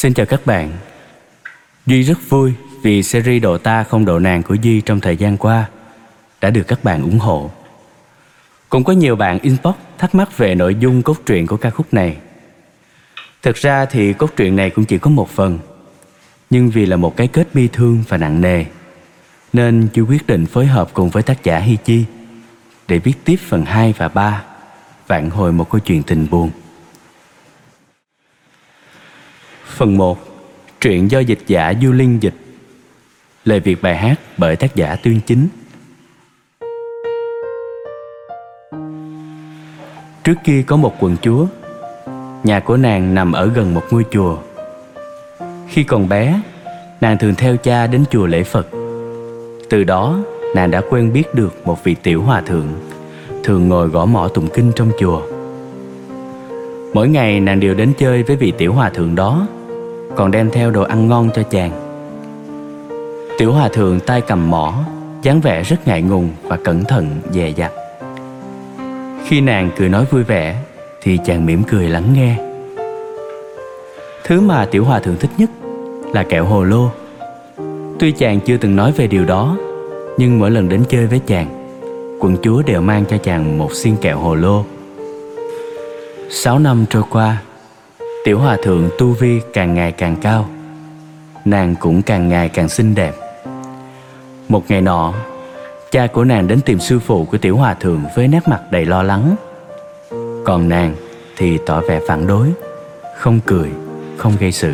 Xin chào các bạn Duy rất vui vì series Độ Ta không độ nàng của Duy trong thời gian qua đã được các bạn ủng hộ. Cũng có nhiều bạn inbox thắc mắc về nội dung cốt truyện của ca khúc này. Thực ra thì cốt truyện này cũng chỉ có một phần, nhưng vì là một cái kết bi thương và nặng nề, nên Duy quyết định phối hợp cùng với tác giả Hi Chi để viết tiếp phần 2 và 3, vạn hồi một câu chuyện tình buồn. Phần 1 Truyện do dịch giả Du Linh dịch. Lời Việt bài hát bởi tác giả Tuyên Chính. Trước kia có một quận chúa, Nhà của nàng nằm ở gần một ngôi chùa. Khi còn bé, Nàng thường theo cha đến chùa lễ Phật. Từ đó, nàng đã quen biết được một vị tiểu hòa thượng, Thường ngồi gõ mõ tụng kinh trong chùa. Mỗi ngày nàng đều đến chơi với vị tiểu hòa thượng đó còn đem theo đồ ăn ngon cho chàng. Tiểu hòa thượng tay cầm mỏ, dáng vẻ rất ngại ngùng và cẩn thận dè dặt. Khi nàng cười nói vui vẻ, thì chàng mỉm cười lắng nghe. Thứ mà tiểu hòa thượng thích nhất là kẹo hồ lô. Tuy chàng chưa từng nói về điều đó, nhưng mỗi lần đến chơi với chàng, quận chúa đều mang cho chàng một xiên kẹo hồ lô. Sáu năm trôi qua, Tiểu hòa thượng tu vi càng ngày càng cao Nàng cũng càng ngày càng xinh đẹp. Một ngày nọ Cha của nàng đến tìm sư phụ của tiểu hòa thượng Với nét mặt đầy lo lắng. Còn nàng thì tỏ vẻ phản đối Không cười, không gây sự.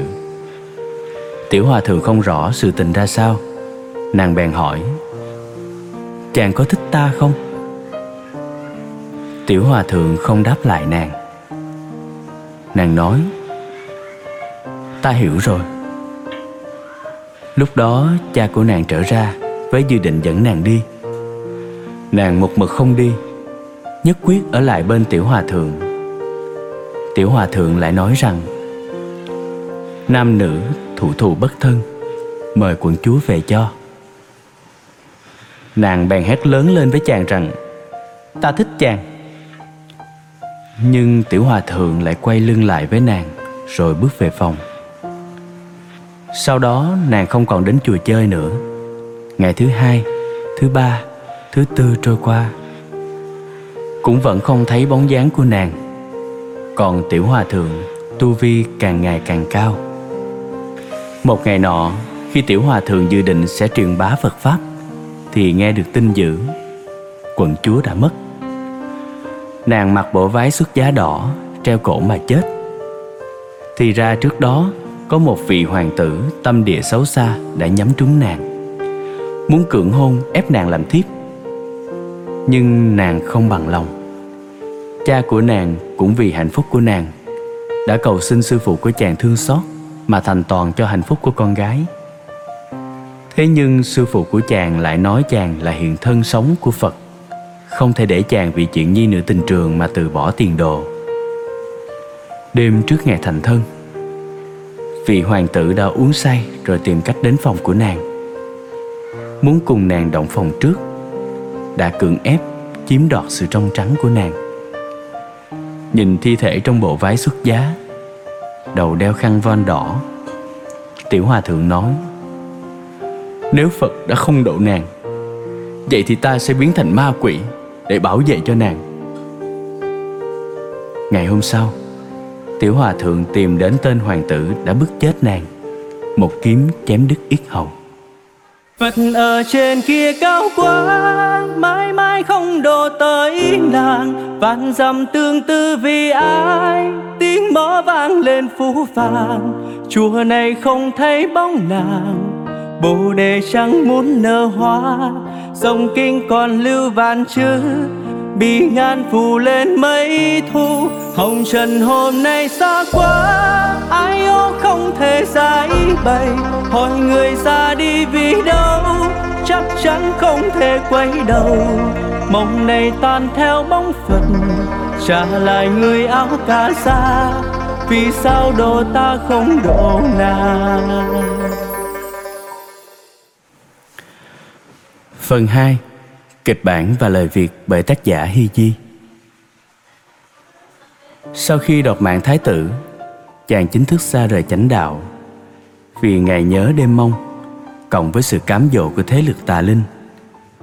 Tiểu hòa thượng không rõ sự tình ra sao. Nàng bèn hỏi Chàng có thích ta không? Tiểu hòa thượng không đáp lại nàng. Nàng nói Ta hiểu rồi. Lúc đó, cha của nàng trở ra Với dự định dẫn nàng đi. Nàng một mực không đi, Nhất quyết ở lại bên tiểu hòa thượng. Tiểu hòa thượng lại nói rằng, Nam nữ thủ thù bất thân, Mời quận chúa về cho. Nàng bèn hét lớn lên với chàng rằng, Ta thích chàng. Nhưng tiểu hòa thượng lại quay lưng lại với nàng, Rồi bước về phòng sau đó nàng không còn đến chùa chơi nữa. Ngày thứ hai, thứ ba, thứ tư trôi qua. Cũng vẫn không thấy bóng dáng của nàng. Còn tiểu hòa thượng Tu vi càng ngày càng cao. Một ngày nọ Khi tiểu hòa thượng dự định sẽ truyền bá Phật Pháp Thì nghe được tin dữ Quận chúa đã mất. Nàng mặc bộ váy xuất giá đỏ Treo cổ mà chết. Thì ra trước đó có một vị hoàng tử tâm địa xấu xa đã nhắm trúng nàng. Muốn cưỡng hôn ép nàng làm thiếp, nhưng nàng không bằng lòng. Cha của nàng cũng vì hạnh phúc của nàng, đã cầu xin sư phụ của chàng thương xót mà thành toàn cho hạnh phúc của con gái. Thế nhưng sư phụ của chàng lại nói chàng là hiện thân sống của phật, không thể để chàng vì chuyện nhi nữ tình trường mà từ bỏ tiền đồ. Đêm trước ngày thành thân Vị hoàng tử đã uống say rồi tìm cách đến phòng của nàng. Muốn cùng nàng động phòng trước, Đã cưỡng ép chiếm đoạt sự trong trắng của nàng. Nhìn thi thể trong bộ váy xuất giá, Đầu đeo khăn von đỏ, Tiểu hòa thượng nói, Nếu Phật đã không độ nàng, Vậy thì ta sẽ biến thành ma quỷ Để bảo vệ cho nàng. Ngày hôm sau Tiểu hòa thượng tìm đến tên hoàng tử đã bức chết nàng. Một kiếm chém đứt yết hầu. Phật ở trên kia cao quá Mãi mãi không đổ tới nàng. Vạn dặm tương tư vì ai, Tiếng mõ vang lên phú vàng Chùa này không thấy bóng nàng, Bồ đề chẳng muốn nở hoa. Dòng kinh còn lưu vạn chữ, Bị ngàn phủ lên mấy thu hồng trần hôm nay xa quá, ai ô không thể giải bày. Hỏi người ra đi vì đâu, chắc chắn không thể quay đầu. Mong này tan theo bóng phật trả lại người áo cà sa. Vì sao đồ ta không độ nàng Phần 2 Kịch bản và lời Việt bởi tác giả Hi Di. Sau khi đọc mạng thái tử, Chàng chính thức xa rời chánh đạo. Vì ngày nhớ đêm mong, Cộng với sự cám dỗ của thế lực tà linh,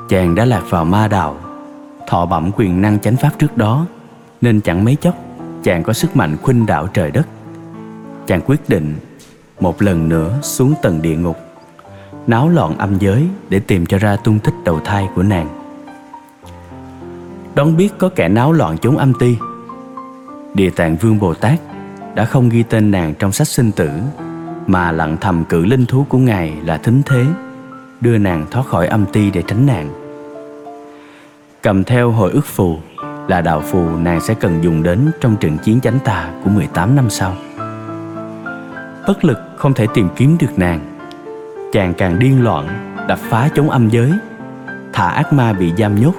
Chàng đã lạc vào ma đạo, Thọ bẩm quyền năng chánh pháp trước đó, Nên chẳng mấy chốc Chàng có sức mạnh khuynh đảo trời đất. Chàng quyết định Một lần nữa xuống tầng địa ngục, Náo loạn âm giới Để tìm cho ra tung tích đầu thai của nàng. Đón biết có kẻ náo loạn chốn âm ti Địa tạng vương Bồ Tát Đã không ghi tên nàng trong sách sinh tử, Mà lặng thầm cử linh thú của Ngài là thính thế, Đưa nàng thoát khỏi âm ti để tránh nạn. Cầm theo hồi ức phù Là đạo phù nàng sẽ cần dùng đến Trong trận chiến chánh tà của 18 năm sau. Bất lực không thể tìm kiếm được nàng, Chàng càng điên loạn Đập phá chống âm giới, Thả ác ma bị giam nhốt,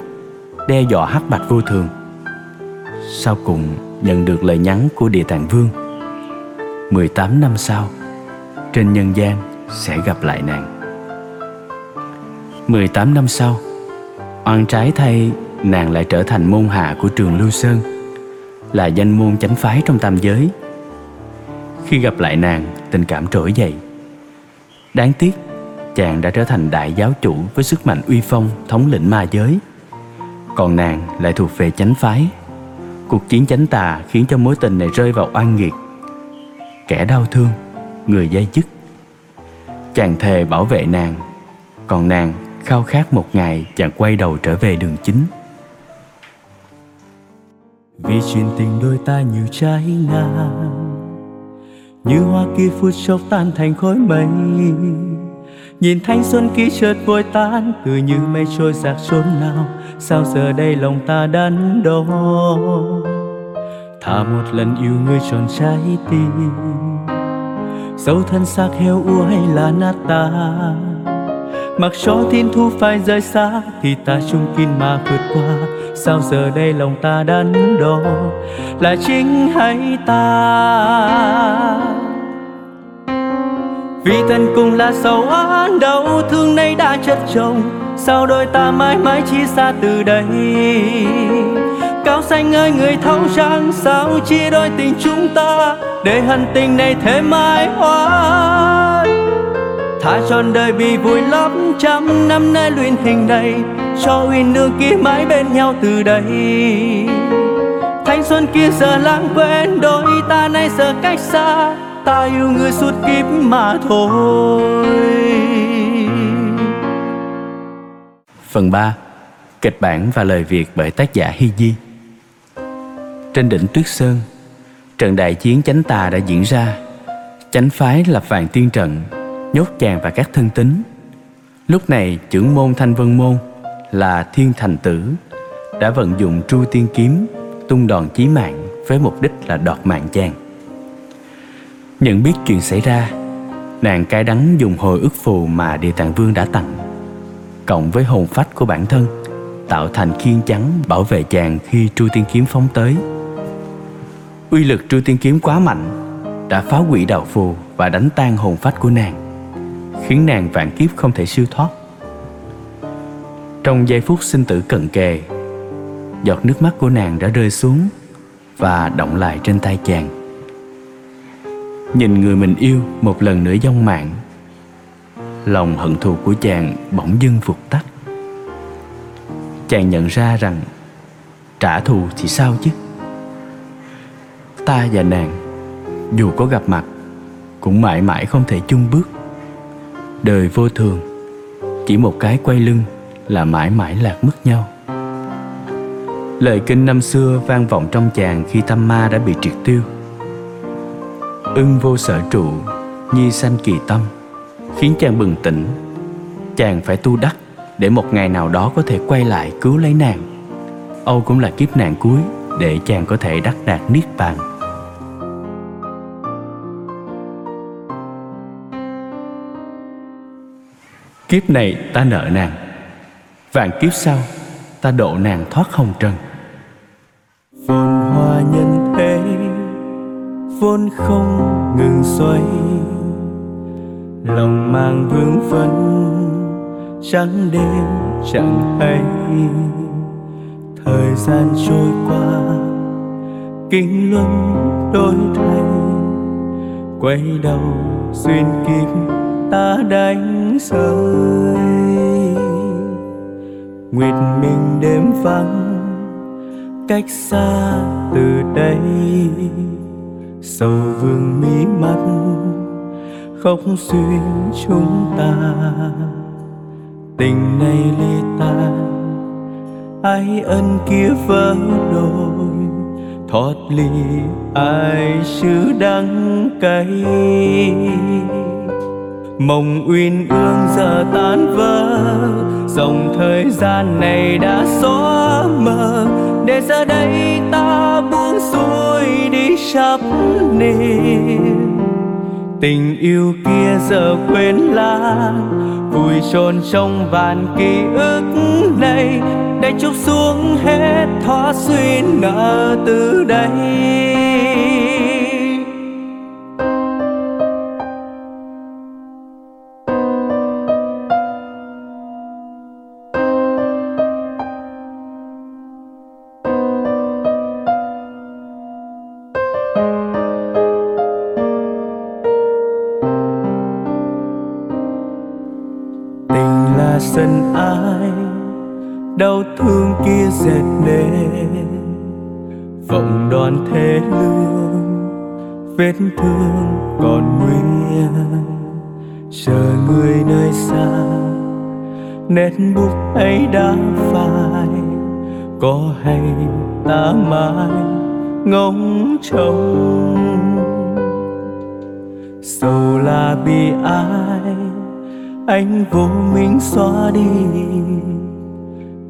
Đe dọa hắc bạch vô thường. Sau cùng nhận được lời nhắn của Địa Tạng Vương. 18 năm sau, Trên nhân gian sẽ gặp lại nàng. 18 năm sau, Oan trái thay nàng lại trở thành môn hạ của trường Lưu Sơn, Là danh môn chánh phái trong tam giới. Khi gặp lại nàng, tình cảm trỗi dậy. Đáng tiếc, chàng đã trở thành đại giáo chủ với sức mạnh uy phong, thống lĩnh ma giới. Còn nàng lại thuộc về chánh phái. Cuộc chiến chánh tà khiến cho mối tình này rơi vào oan nghiệt. Kẻ đau thương, người dây dứt. Chàng thề bảo vệ nàng Còn nàng khao khát một ngày chàng quay đầu trở về đường chính. Vì chuyện tình đôi ta nhiều trái ngang Như hoa kia phút chốc tan thành khói mây. Nhìn thanh xuân ký chợt vội tan, Từ như mây trôi giạc chốn nào. Sao giờ đây lòng ta đắn đo? Thả một lần yêu người tròn trái tim. Dẫu thân xác heo uôi hay là nát ta. Mặc cho thiên thu phải rời xa, Thì ta chung kín mà vượt qua. Sao giờ đây lòng ta đắn đo? Là chính hay ta? Vì thân cùng là sầu án đau, thương nay đã chất chồng. Sao đôi ta mãi mãi chia xa từ đây? Cao xanh ơi, người thấu rằng Sao chia đôi tình chúng ta Để hận tình này thêm mãi hoài Thả tròn đời bị vui lắm, trăm năm nay luyện hình này, Cho uyên nương kia mãi bên nhau từ đây. Thanh xuân kia giờ lãng quên, đôi ta nay giờ cách xa Ta yêu người suốt kiếp mà thôi. Phần 3 Kịch bản và lời Việt bởi tác giả Hy Di. Trên đỉnh Tuyết Sơn, Trận đại chiến chánh tà đã diễn ra. Chánh phái lập vàng tiên trận, Nhốt chàng và các thân tín. Lúc này, trưởng môn Thanh Vân Môn Là Thiên Thành Tử Đã vận dụng tru tiên kiếm Tung đòn chí mạng Với mục đích là đọt mạng chàng. Nhận biết chuyện xảy ra, Nàng cay đắng dùng hồi ức phù mà Địa Tạng Vương đã tặng, cộng với hồn phách của bản thân, tạo thành khiên chắn bảo vệ chàng khi tru tiên kiếm phóng tới. Uy lực tru tiên kiếm quá mạnh, đã phá hủy đạo phù và đánh tan hồn phách của nàng, khiến nàng vạn kiếp không thể siêu thoát. Trong giây phút sinh tử cận kề, giọt nước mắt của nàng đã rơi xuống và động lại trên tay chàng nhìn người mình yêu một lần nữa dông mạng. Lòng hận thù của chàng bỗng dưng vụt tắt. Chàng nhận ra rằng trả thù thì sao chứ? Ta và nàng, dù có gặp mặt, cũng mãi mãi không thể chung bước. Đời vô thường, chỉ một cái quay lưng là mãi mãi lạc mất nhau. Lời kinh năm xưa vang vọng trong chàng khi tâm ma đã bị triệt tiêu ưng vô sở trụ, nhi sanh kỳ tâm, khiến chàng bừng tỉnh. Chàng phải tu đắc để một ngày nào đó có thể quay lại cứu lấy nàng. Âu cũng là kiếp nạn cuối để chàng có thể đắc đạt niết bàn. Kiếp này ta nợ nàng, vạn kiếp sau ta độ nàng thoát hồng trần. Vốn không ngừng xoay. Lòng mang vương vấn trắng đêm chẳng hay. Thời gian trôi qua, kinh luân đổi thay. Quay đầu xuyên kiếp ta đánh rơi. Nguyệt mình đêm vắng, cách xa từ đây sầu vương mí mắt, khóc xuyên chúng ta. Tình này ly tan ai ân kia vỡ đôi thoát ly ai chứ đắng cay? Mộng uyên ương giờ tan vỡ, dòng thời gian này đã xóa mờ. Để giờ đây ta buông xuôi đi chắp niềm tình yêu kia giờ quên lãng vùi chôn trong vàn ký ức này. Để chúc xuống hết thoát xuyên ngỡ từ đây. Tình là sân ai, đau thương kia dệt nên. Vọng đoàn thế lương, vết thương còn nguyên. Chờ người nơi xa, nét bút ấy đã phai. Có hay ta mãi ngóng trông? Sầu là bị ai anh vô minh xóa đi.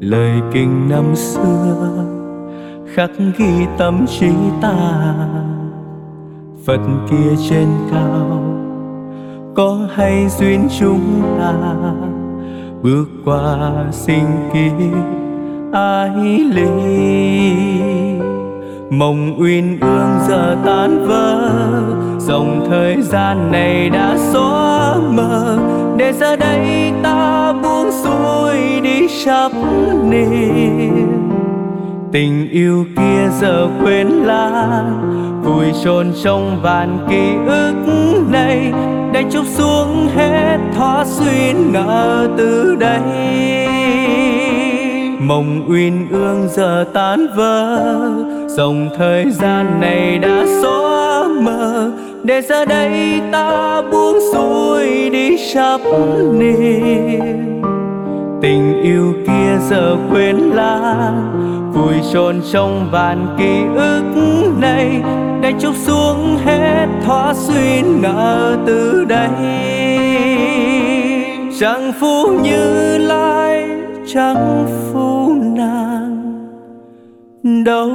Lời kinh năm xưa khắc ghi tâm trí ta. Phật kia trên cao, có hay duyên chúng ta? Bước qua sinh kiếp, ai ly mộng uyên ương giờ tan vỡ, dòng thời gian này đã xóa mờ để giờ đây ta buông xuôi đi chấp niềm. Tình yêu kia giờ quên lãng vùi chôn trong vàn ký ức này. Để chúc xuống hết thoát xuyên ngỡ từ đây. Mộng uyên ương giờ tan vỡ, dòng thời gian này đã xóa mờ để giờ đây ta buông xuôi đi sắp niềm tình yêu kia giờ quên lãng vùi chôn trong vàn ký ức này. Để chúc xuống hết thoa xuyên ngỡ từ đây. Chẳng phú như lai, chẳng phú nàng. Đâu